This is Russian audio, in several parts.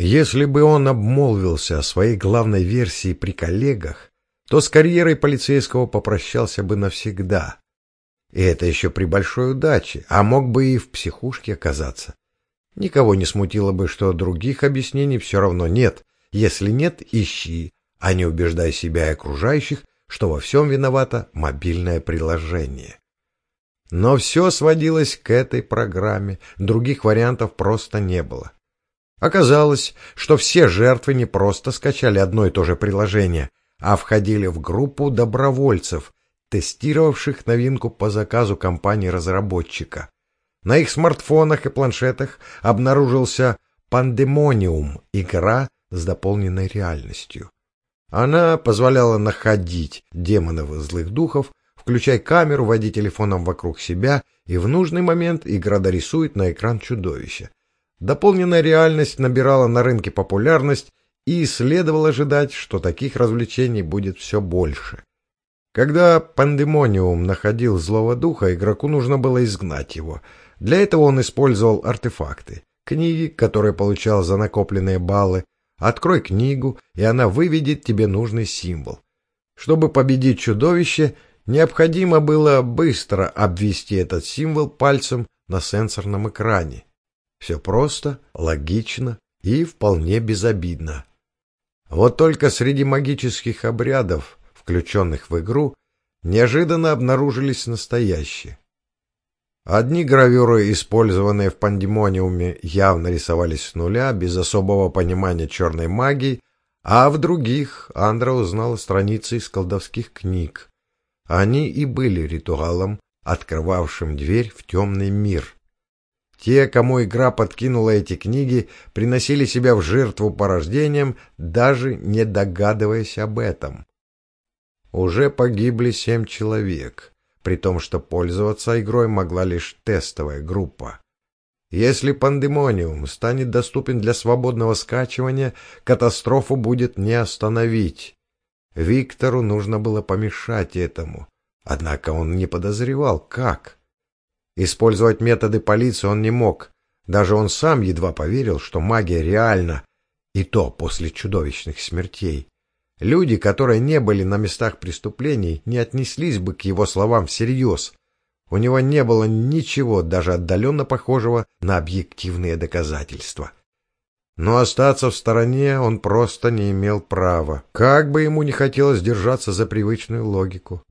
Если бы он обмолвился о своей главной версии при коллегах, то с карьерой полицейского попрощался бы навсегда. И это еще при большой удаче, а мог бы и в психушке оказаться. Никого не смутило бы, что других объяснений все равно нет. Если нет, ищи, а не убеждай себя и окружающих, что во всем виновато мобильное приложение. Но все сводилось к этой программе, других вариантов просто не было. Оказалось, что все жертвы не просто скачали одно и то же приложение, а входили в группу добровольцев, тестировавших новинку по заказу компании-разработчика. На их смартфонах и планшетах обнаружился Пандемониум, игра с дополненной реальностью. Она позволяла находить демонов и злых духов, включай камеру, води телефоном вокруг себя, и в нужный момент игра дорисует на экран чудовище. Дополненная реальность набирала на рынке популярность, и следовало ожидать, что таких развлечений будет все больше. Когда пандемониум находил злого духа, игроку нужно было изгнать его. Для этого он использовал артефакты. Книги, которые получал за накопленные баллы, Открой книгу, и она выведет тебе нужный символ. Чтобы победить чудовище, необходимо было быстро обвести этот символ пальцем на сенсорном экране. Все просто, логично и вполне безобидно. Вот только среди магических обрядов, включенных в игру, неожиданно обнаружились настоящие. Одни гравюры, использованные в пандемониуме, явно рисовались с нуля, без особого понимания черной магии, а в других Андра узнала страницы из колдовских книг. Они и были ритуалом, открывавшим дверь в темный мир. Те, кому игра подкинула эти книги, приносили себя в жертву порождением, даже не догадываясь об этом. Уже погибли семь человек при том, что пользоваться игрой могла лишь тестовая группа. Если пандемониум станет доступен для свободного скачивания, катастрофу будет не остановить. Виктору нужно было помешать этому, однако он не подозревал, как. Использовать методы полиции он не мог, даже он сам едва поверил, что магия реальна, и то после чудовищных смертей. Люди, которые не были на местах преступлений, не отнеслись бы к его словам всерьез. У него не было ничего даже отдаленно похожего на объективные доказательства. Но остаться в стороне он просто не имел права, как бы ему не хотелось держаться за привычную логику.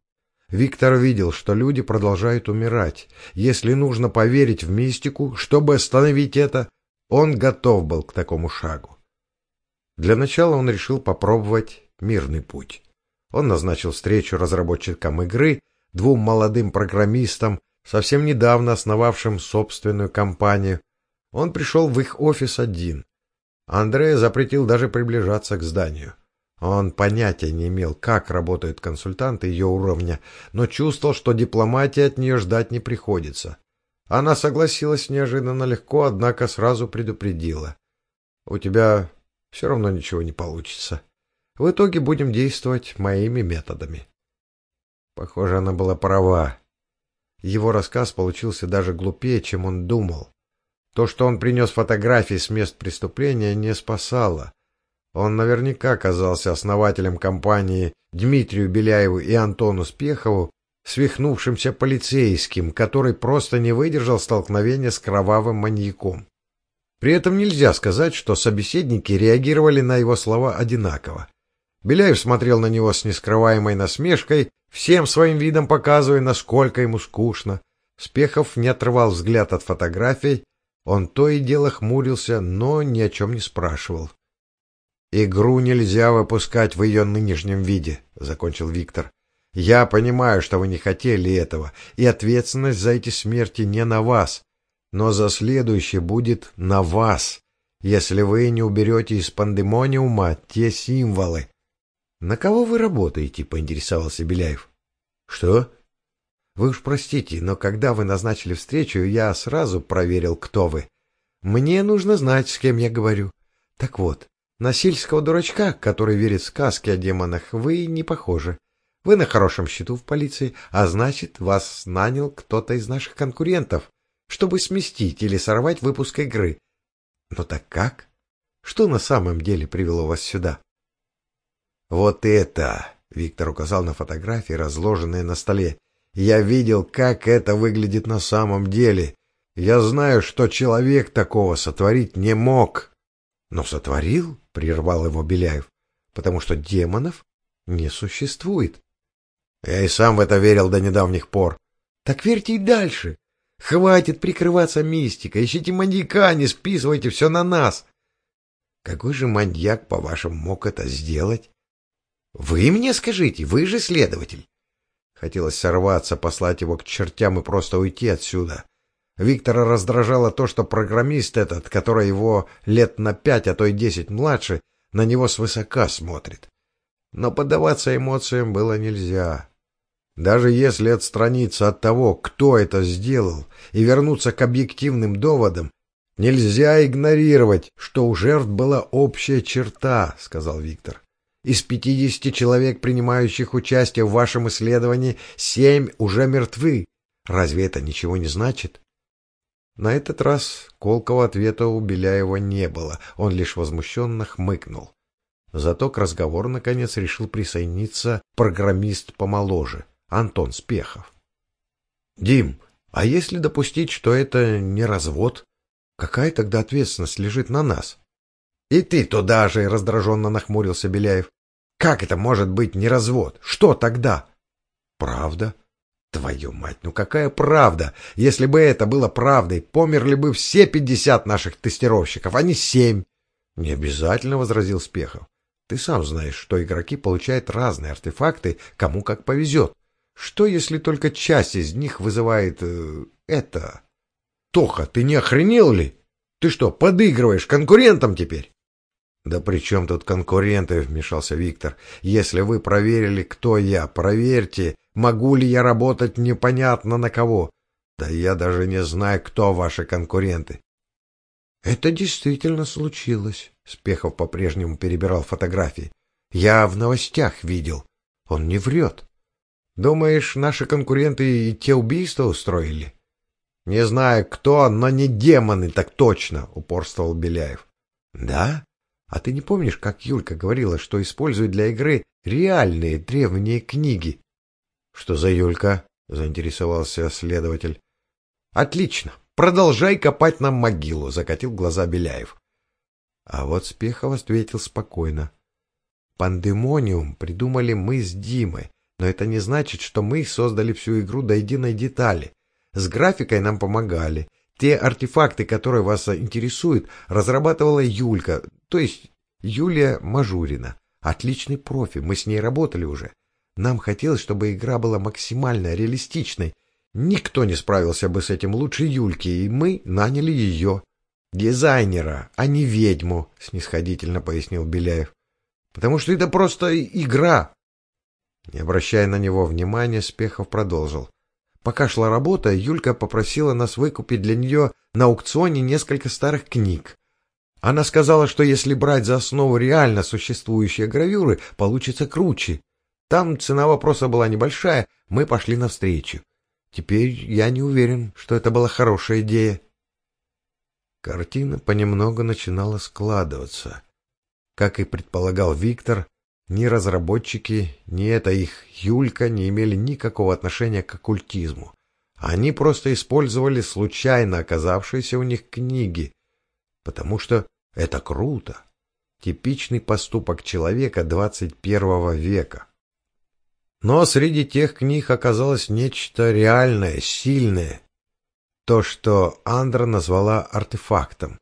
Виктор видел, что люди продолжают умирать. Если нужно поверить в мистику, чтобы остановить это, он готов был к такому шагу. Для начала он решил попробовать мирный путь. Он назначил встречу разработчикам игры, двум молодым программистам, совсем недавно основавшим собственную компанию. Он пришел в их офис один. Андрея запретил даже приближаться к зданию. Он понятия не имел, как работают консультанты ее уровня, но чувствовал, что дипломатии от нее ждать не приходится. Она согласилась неожиданно легко, однако сразу предупредила. — У тебя все равно ничего не получится. В итоге будем действовать моими методами. Похоже, она была права. Его рассказ получился даже глупее, чем он думал. То, что он принес фотографии с мест преступления, не спасало. Он наверняка оказался основателем компании Дмитрию Беляеву и Антону Спехову, свихнувшимся полицейским, который просто не выдержал столкновения с кровавым маньяком. При этом нельзя сказать, что собеседники реагировали на его слова одинаково. Беляев смотрел на него с нескрываемой насмешкой, всем своим видом показывая, насколько ему скучно. Спехов не отрывал взгляд от фотографий, он то и дело хмурился, но ни о чем не спрашивал. «Игру нельзя выпускать в ее нынешнем виде», — закончил Виктор. «Я понимаю, что вы не хотели этого, и ответственность за эти смерти не на вас, но за следующее будет на вас, если вы не уберете из пандемониума те символы, «На кого вы работаете?» — поинтересовался Беляев. «Что?» «Вы уж простите, но когда вы назначили встречу, я сразу проверил, кто вы. Мне нужно знать, с кем я говорю. Так вот, на сельского дурачка, который верит в сказки о демонах, вы не похожи. Вы на хорошем счету в полиции, а значит, вас нанял кто-то из наших конкурентов, чтобы сместить или сорвать выпуск игры. Но так как? Что на самом деле привело вас сюда? Вот это, Виктор указал на фотографии, разложенные на столе. Я видел, как это выглядит на самом деле. Я знаю, что человек такого сотворить не мог. Но сотворил, прервал его Беляев, потому что демонов не существует. Я и сам в это верил до недавних пор. Так верьте и дальше. Хватит прикрываться мистикой, ищите маньяка, не списывайте все на нас. Какой же маньяк, по-вашему, мог это сделать? Вы мне скажите, вы же следователь. Хотелось сорваться, послать его к чертям и просто уйти отсюда. Виктора раздражало то, что программист этот, который его лет на пять, а то и десять младше, на него свысока смотрит. Но поддаваться эмоциям было нельзя. Даже если отстраниться от того, кто это сделал, и вернуться к объективным доводам, нельзя игнорировать, что у жертв была общая черта, — сказал Виктор. Из пятидесяти человек, принимающих участие в вашем исследовании, семь уже мертвы. Разве это ничего не значит? На этот раз колкого ответа у Беляева не было, он лишь возмущенно хмыкнул. Зато к разговору, наконец, решил присоединиться программист помоложе — Антон Спехов. Дим, а если допустить, что это не развод, какая тогда ответственность лежит на нас? И ты туда же, раздраженно нахмурился Беляев. Как это может быть не развод? Что тогда? Правда? Твою мать, ну какая правда? Если бы это было правдой, померли бы все пятьдесят наших тестировщиков, а не семь. Не обязательно, возразил Спехов. Ты сам знаешь, что игроки получают разные артефакты, кому как повезет. Что, если только часть из них вызывает... Э, это... Тоха, ты не охренел ли? Ты что, подыгрываешь конкурентам теперь? Да при чем тут конкуренты, вмешался Виктор. Если вы проверили, кто я, проверьте, могу ли я работать непонятно на кого. Да я даже не знаю, кто ваши конкуренты. Это действительно случилось. Спехов по-прежнему перебирал фотографии. Я в новостях видел. Он не врет. Думаешь, наши конкуренты и те убийства устроили? Не знаю кто, но не демоны, так точно, упорствовал Беляев. Да? А ты не помнишь, как Юлька говорила, что использует для игры реальные древние книги? Что за Юлька? заинтересовался следователь. Отлично. Продолжай копать нам могилу, закатил глаза Беляев. А вот Спехов ответил спокойно. Пандемониум придумали мы с Димой. Но это не значит, что мы создали всю игру до единой детали. С графикой нам помогали. Те артефакты, которые вас интересуют, разрабатывала Юлька, то есть Юлия Мажурина. Отличный профи, мы с ней работали уже. Нам хотелось, чтобы игра была максимально реалистичной. Никто не справился бы с этим лучше Юльки, и мы наняли ее. Дизайнера, а не ведьму, снисходительно пояснил Беляев. Потому что это просто игра, не обращая на него внимания, Спехов продолжил. Пока шла работа, Юлька попросила нас выкупить для нее на аукционе несколько старых книг. Она сказала, что если брать за основу реально существующие гравюры, получится круче. Там цена вопроса была небольшая, мы пошли навстречу. Теперь я не уверен, что это была хорошая идея. Картина понемногу начинала складываться. Как и предполагал Виктор, ни разработчики, ни эта их Юлька не имели никакого отношения к оккультизму. Они просто использовали случайно оказавшиеся у них книги, потому что это круто. Типичный поступок человека 21 века. Но среди тех книг оказалось нечто реальное, сильное. То, что Андра назвала артефактом.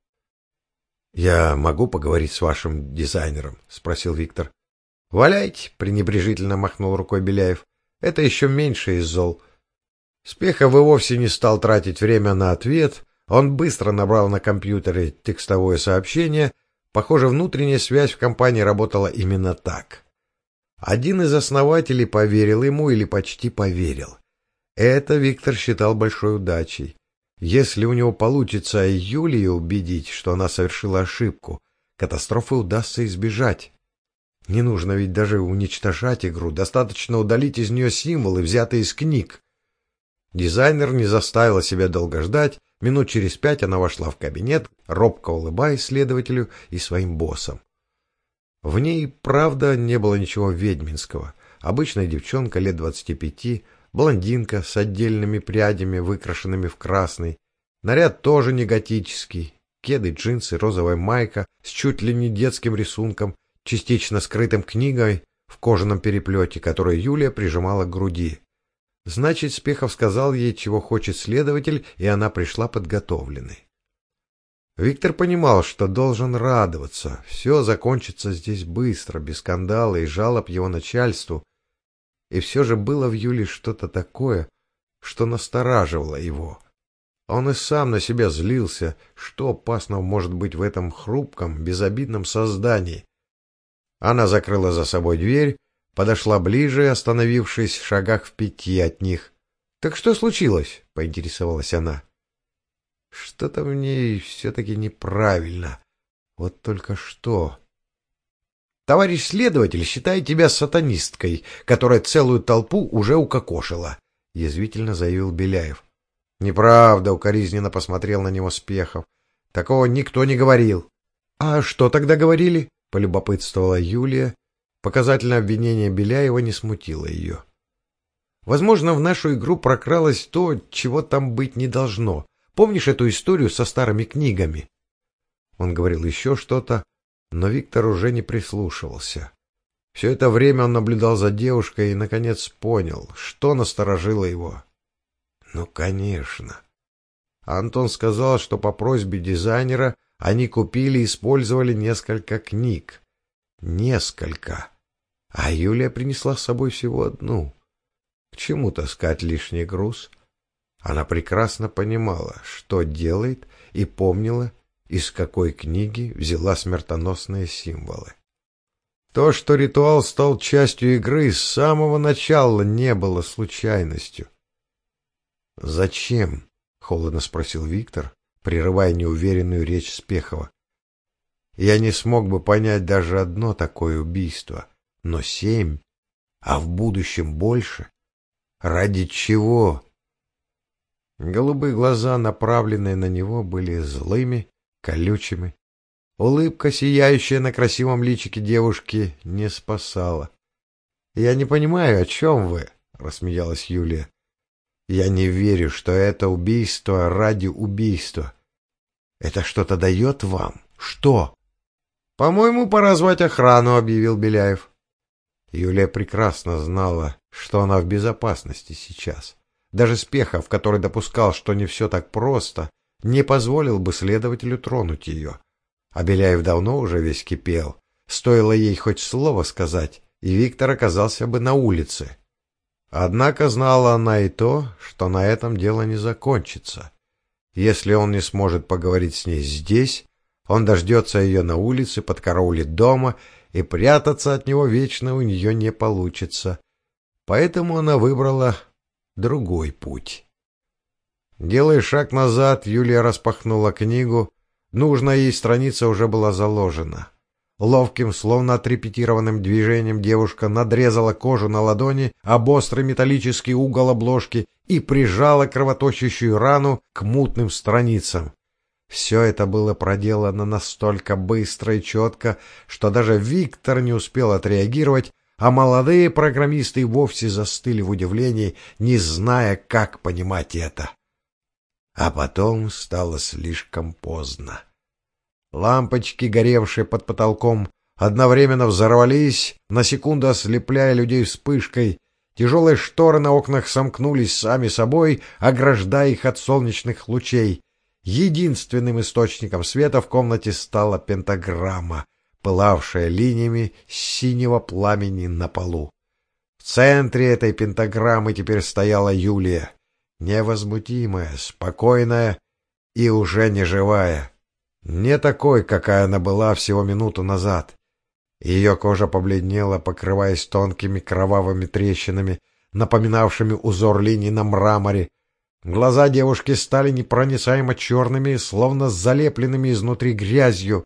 «Я могу поговорить с вашим дизайнером?» — спросил Виктор. «Валяйте!» — пренебрежительно махнул рукой Беляев. «Это еще меньше из зол». Спехов и вовсе не стал тратить время на ответ. Он быстро набрал на компьютере текстовое сообщение. Похоже, внутренняя связь в компании работала именно так. Один из основателей поверил ему или почти поверил. Это Виктор считал большой удачей. Если у него получится Юлию убедить, что она совершила ошибку, катастрофы удастся избежать. Не нужно ведь даже уничтожать игру, достаточно удалить из нее символы, взятые из книг. Дизайнер не заставил себя долго ждать, Минут через пять она вошла в кабинет, робко улыбаясь следователю и своим боссам. В ней, правда, не было ничего ведьминского. Обычная девчонка лет двадцати пяти, блондинка с отдельными прядями, выкрашенными в красный. Наряд тоже не готический. Кеды, джинсы, розовая майка с чуть ли не детским рисунком, частично скрытым книгой в кожаном переплете, которую Юлия прижимала к груди. Значит, Спехов сказал ей, чего хочет следователь, и она пришла подготовленной. Виктор понимал, что должен радоваться. Все закончится здесь быстро, без скандала и жалоб его начальству. И все же было в Юле что-то такое, что настораживало его. Он и сам на себя злился, что опасного может быть в этом хрупком, безобидном создании. Она закрыла за собой дверь подошла ближе, остановившись в шагах в пяти от них. — Так что случилось? — поинтересовалась она. — Что-то в ней все-таки неправильно. Вот только что... — Товарищ следователь считает тебя сатанисткой, которая целую толпу уже укокошила, — язвительно заявил Беляев. — Неправда, — укоризненно посмотрел на него Спехов. — Такого никто не говорил. — А что тогда говорили? — полюбопытствовала Юлия Показательное обвинение Беляева не смутило ее. Возможно, в нашу игру прокралось то, чего там быть не должно. Помнишь эту историю со старыми книгами? Он говорил еще что-то, но Виктор уже не прислушивался. Все это время он наблюдал за девушкой и, наконец, понял, что насторожило его. Ну, конечно. Антон сказал, что по просьбе дизайнера они купили и использовали несколько книг. Несколько. А Юлия принесла с собой всего одну. К чему таскать лишний груз? Она прекрасно понимала, что делает, и помнила, из какой книги взяла смертоносные символы. То, что ритуал стал частью игры, с самого начала не было случайностью. «Зачем?» — холодно спросил Виктор, прерывая неуверенную речь Спехова. «Я не смог бы понять даже одно такое убийство но семь, а в будущем больше. Ради чего? Голубые глаза, направленные на него, были злыми, колючими. Улыбка, сияющая на красивом личике девушки, не спасала. — Я не понимаю, о чем вы? — рассмеялась Юлия. — Я не верю, что это убийство ради убийства. Это что-то дает вам? Что? — По-моему, пора звать охрану, — объявил Беляев. Юлия прекрасно знала, что она в безопасности сейчас. Даже Спехов, который допускал, что не все так просто, не позволил бы следователю тронуть ее. А Беляев давно уже весь кипел. Стоило ей хоть слово сказать, и Виктор оказался бы на улице. Однако знала она и то, что на этом дело не закончится. Если он не сможет поговорить с ней здесь, он дождется ее на улице, подкараулит дома и прятаться от него вечно у нее не получится. Поэтому она выбрала другой путь. Делая шаг назад, Юлия распахнула книгу. Нужная ей страница уже была заложена. Ловким, словно отрепетированным движением девушка надрезала кожу на ладони об острый металлический угол обложки и прижала кровоточащую рану к мутным страницам. Все это было проделано настолько быстро и четко, что даже Виктор не успел отреагировать, а молодые программисты вовсе застыли в удивлении, не зная, как понимать это. А потом стало слишком поздно. Лампочки, горевшие под потолком, одновременно взорвались, на секунду ослепляя людей вспышкой. Тяжелые шторы на окнах сомкнулись сами собой, ограждая их от солнечных лучей. Единственным источником света в комнате стала пентаграмма, пылавшая линиями синего пламени на полу. В центре этой пентаграммы теперь стояла Юлия, невозмутимая, спокойная и уже не живая. Не такой, какая она была всего минуту назад. Ее кожа побледнела, покрываясь тонкими кровавыми трещинами, напоминавшими узор линий на мраморе, Глаза девушки стали непроницаемо черными, словно залепленными изнутри грязью.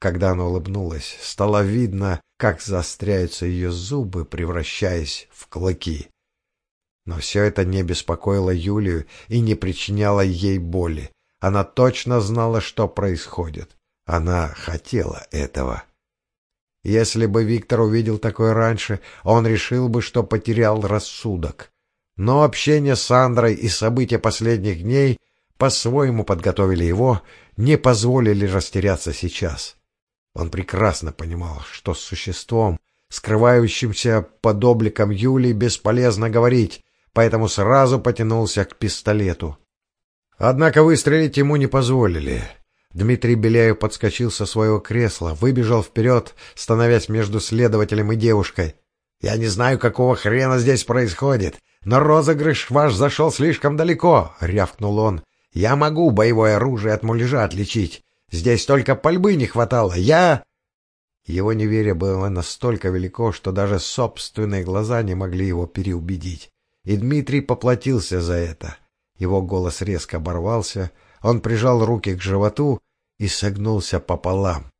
Когда она улыбнулась, стало видно, как заостряются ее зубы, превращаясь в клыки. Но все это не беспокоило Юлию и не причиняло ей боли. Она точно знала, что происходит. Она хотела этого. Если бы Виктор увидел такое раньше, он решил бы, что потерял рассудок. Но общение с Андрой и события последних дней по-своему подготовили его, не позволили растеряться сейчас. Он прекрасно понимал, что с существом, скрывающимся под обликом Юлии, бесполезно говорить, поэтому сразу потянулся к пистолету. Однако выстрелить ему не позволили. Дмитрий Беляев подскочил со своего кресла, выбежал вперед, становясь между следователем и девушкой. «Я не знаю, какого хрена здесь происходит, но розыгрыш ваш зашел слишком далеко», — рявкнул он. «Я могу боевое оружие от муляжа отличить. Здесь только пальбы не хватало. Я...» Его неверие было настолько велико, что даже собственные глаза не могли его переубедить. И Дмитрий поплатился за это. Его голос резко оборвался, он прижал руки к животу и согнулся пополам.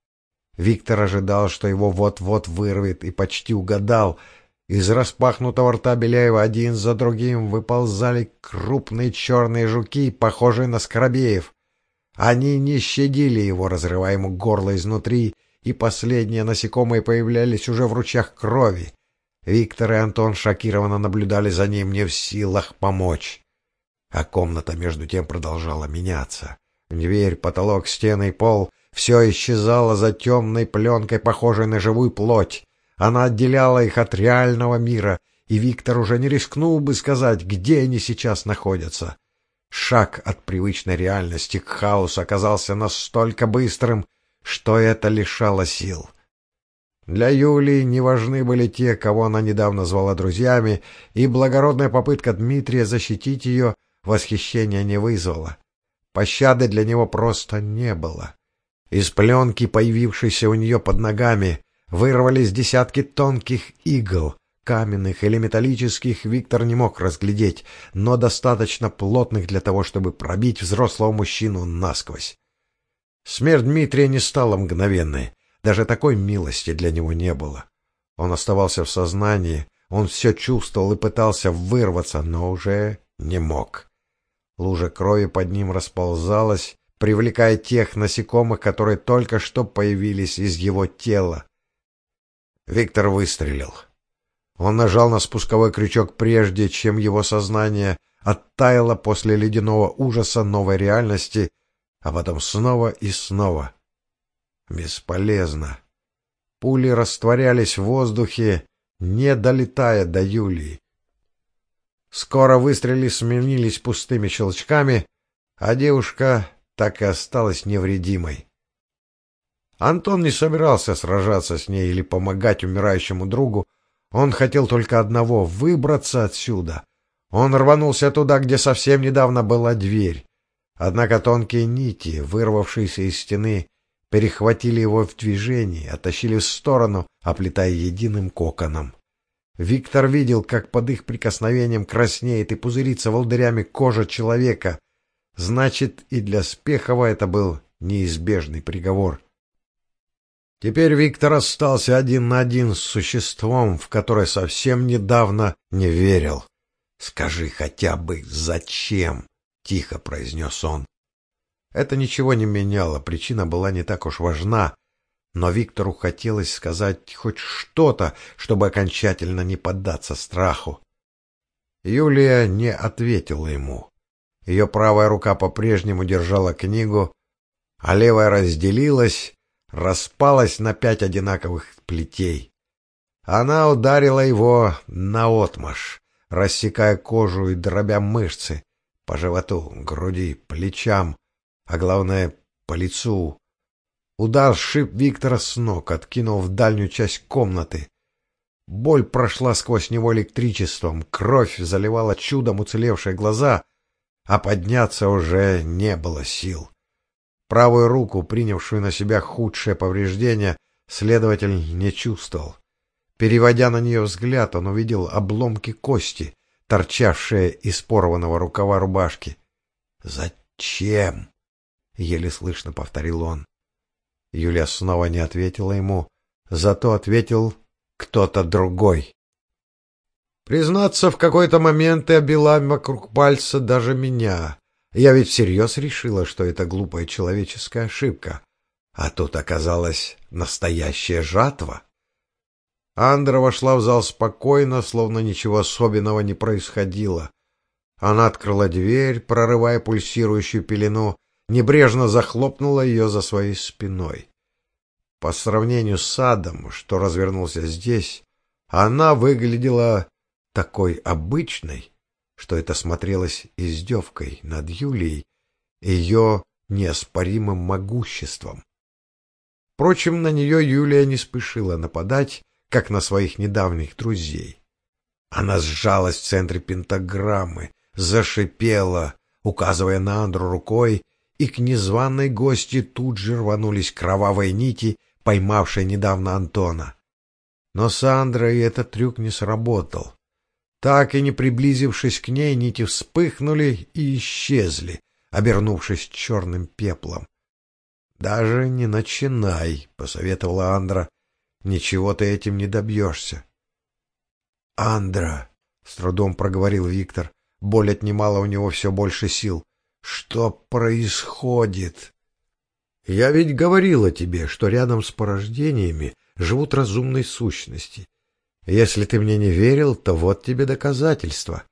Виктор ожидал, что его вот-вот вырвет, и почти угадал. Из распахнутого рта Беляева один за другим выползали крупные черные жуки, похожие на скоробеев. Они не щадили его, разрывая ему горло изнутри, и последние насекомые появлялись уже в ручьях крови. Виктор и Антон шокированно наблюдали за ним, не в силах помочь. А комната между тем продолжала меняться. Дверь, потолок, стены и пол — все исчезало за темной пленкой, похожей на живую плоть. Она отделяла их от реального мира, и Виктор уже не рискнул бы сказать, где они сейчас находятся. Шаг от привычной реальности к хаосу оказался настолько быстрым, что это лишало сил. Для Юлии не важны были те, кого она недавно звала друзьями, и благородная попытка Дмитрия защитить ее восхищения не вызвала. Пощады для него просто не было. Из пленки, появившейся у нее под ногами, вырвались десятки тонких игл, каменных или металлических Виктор не мог разглядеть, но достаточно плотных для того, чтобы пробить взрослого мужчину насквозь. Смерть Дмитрия не стала мгновенной, даже такой милости для него не было. Он оставался в сознании, он все чувствовал и пытался вырваться, но уже не мог. Лужа крови под ним расползалась, привлекая тех насекомых, которые только что появились из его тела. Виктор выстрелил. Он нажал на спусковой крючок прежде, чем его сознание оттаяло после ледяного ужаса новой реальности, а потом снова и снова. Бесполезно. Пули растворялись в воздухе, не долетая до Юлии. Скоро выстрелы сменились пустыми щелчками, а девушка так и осталась невредимой. Антон не собирался сражаться с ней или помогать умирающему другу. Он хотел только одного — выбраться отсюда. Он рванулся туда, где совсем недавно была дверь. Однако тонкие нити, вырвавшиеся из стены, перехватили его в движении, оттащили в сторону, оплетая единым коконом. Виктор видел, как под их прикосновением краснеет и пузырится волдырями кожа человека. Значит, и для Спехова это был неизбежный приговор. Теперь Виктор остался один на один с существом, в которое совсем недавно не верил. «Скажи хотя бы, зачем?» — тихо произнес он. Это ничего не меняло, причина была не так уж важна, но Виктору хотелось сказать хоть что-то, чтобы окончательно не поддаться страху. Юлия не ответила ему. Ее правая рука по-прежнему держала книгу, а левая разделилась, распалась на пять одинаковых плетей. Она ударила его наотмашь, рассекая кожу и дробя мышцы по животу, груди, плечам, а главное — по лицу, Удар сшиб Виктора с ног, откинул в дальнюю часть комнаты. Боль прошла сквозь него электричеством, кровь заливала чудом уцелевшие глаза, а подняться уже не было сил. Правую руку, принявшую на себя худшее повреждение, следователь не чувствовал. Переводя на нее взгляд, он увидел обломки кости, торчавшие из порванного рукава рубашки. «Зачем?» — еле слышно повторил он. Юлия снова не ответила ему, зато ответил кто-то другой. Признаться, в какой-то момент ты обила вокруг пальца даже меня. Я ведь всерьез решила, что это глупая человеческая ошибка. А тут оказалась настоящая жатва. Андра вошла в зал спокойно, словно ничего особенного не происходило. Она открыла дверь, прорывая пульсирующую пелену, небрежно захлопнула ее за своей спиной. По сравнению с садом, что развернулся здесь, она выглядела такой обычной, что это смотрелось издевкой над Юлией, ее неоспоримым могуществом. Впрочем, на нее Юлия не спешила нападать, как на своих недавних друзей. Она сжалась в центре пентаграммы, зашипела, указывая на Андру рукой, и к незваной гости тут же рванулись кровавые нити, поймавшие недавно Антона. Но с Андрой этот трюк не сработал. Так и не приблизившись к ней, нити вспыхнули и исчезли, обернувшись черным пеплом. — Даже не начинай, — посоветовала Андра. — Ничего ты этим не добьешься. — Андра, — с трудом проговорил Виктор, боль отнимала у него все больше сил. — Что происходит? — Я ведь говорила тебе, что рядом с порождениями живут разумные сущности — если ты мне не верил, то вот тебе доказательство.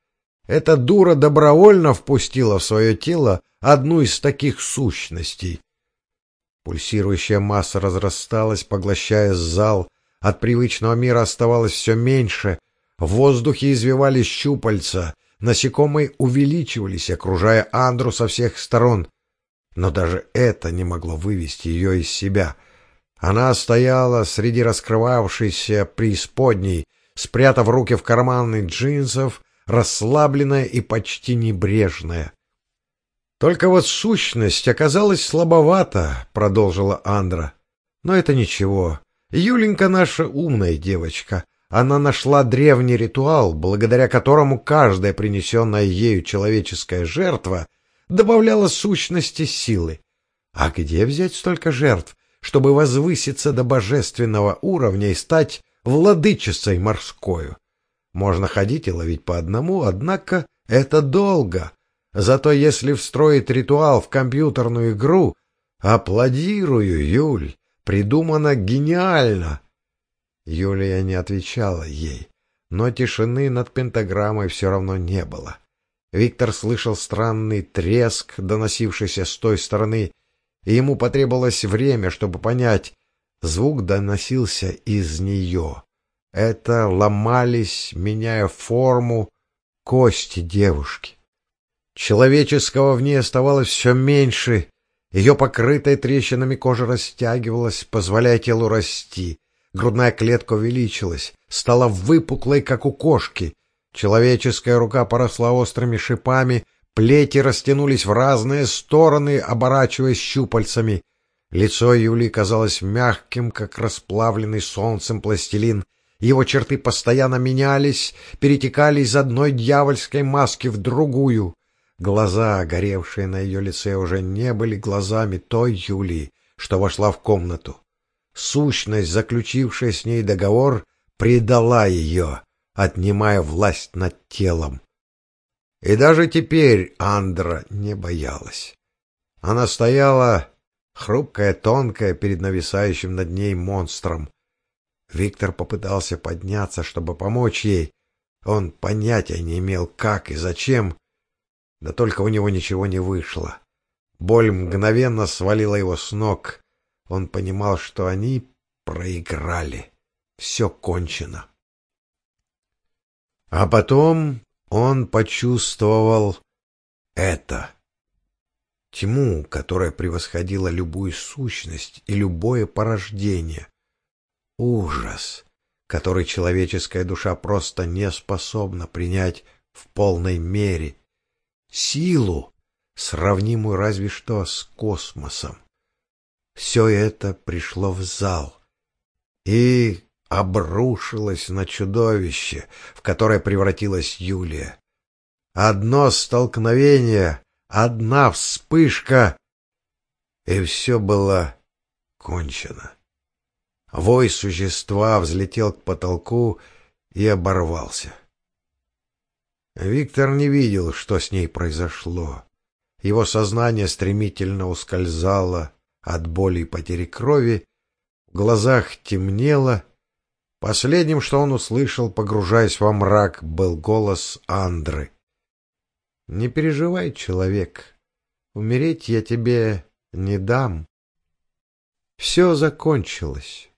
Эта дура добровольно впустила в свое тело одну из таких сущностей. Пульсирующая масса разрасталась, поглощая зал. От привычного мира оставалось все меньше. В воздухе извивались щупальца. Насекомые увеличивались, окружая Андру со всех сторон. Но даже это не могло вывести ее из себя — она стояла среди раскрывавшейся преисподней, спрятав руки в карманы джинсов, расслабленная и почти небрежная. «Только вот сущность оказалась слабовата», — продолжила Андра. «Но это ничего. Юленька наша умная девочка. Она нашла древний ритуал, благодаря которому каждая принесенная ею человеческая жертва добавляла сущности силы. А где взять столько жертв, чтобы возвыситься до божественного уровня и стать владычицей морскою. Можно ходить и ловить по одному, однако это долго. Зато если встроить ритуал в компьютерную игру, аплодирую, Юль, придумано гениально. Юлия не отвечала ей, но тишины над пентаграммой все равно не было. Виктор слышал странный треск, доносившийся с той стороны, и ему потребовалось время, чтобы понять, звук доносился из нее. Это ломались, меняя форму, кости девушки. Человеческого в ней оставалось все меньше, ее покрытая трещинами кожа растягивалась, позволяя телу расти. Грудная клетка увеличилась, стала выпуклой, как у кошки. Человеческая рука поросла острыми шипами, Плети растянулись в разные стороны, оборачиваясь щупальцами. Лицо Юли казалось мягким, как расплавленный солнцем пластилин. Его черты постоянно менялись, перетекали из одной дьявольской маски в другую. Глаза, горевшие на ее лице, уже не были глазами той Юлии, что вошла в комнату. Сущность, заключившая с ней договор, предала ее, отнимая власть над телом. И даже теперь Андра не боялась. Она стояла, хрупкая, тонкая, перед нависающим над ней монстром. Виктор попытался подняться, чтобы помочь ей. Он понятия не имел, как и зачем, да только у него ничего не вышло. Боль мгновенно свалила его с ног. Он понимал, что они проиграли. Все кончено. А потом он почувствовал это. Тьму, которая превосходила любую сущность и любое порождение. Ужас, который человеческая душа просто не способна принять в полной мере. Силу, сравнимую разве что с космосом. Все это пришло в зал. И обрушилась на чудовище, в которое превратилась Юлия. Одно столкновение, одна вспышка, и все было кончено. Вой существа взлетел к потолку и оборвался. Виктор не видел, что с ней произошло. его сознание стремительно ускользало от боли и потери крови, в глазах темнело. Последним, что он услышал, погружаясь во мрак, был голос Андры. — Не переживай, человек, умереть я тебе не дам. Все закончилось.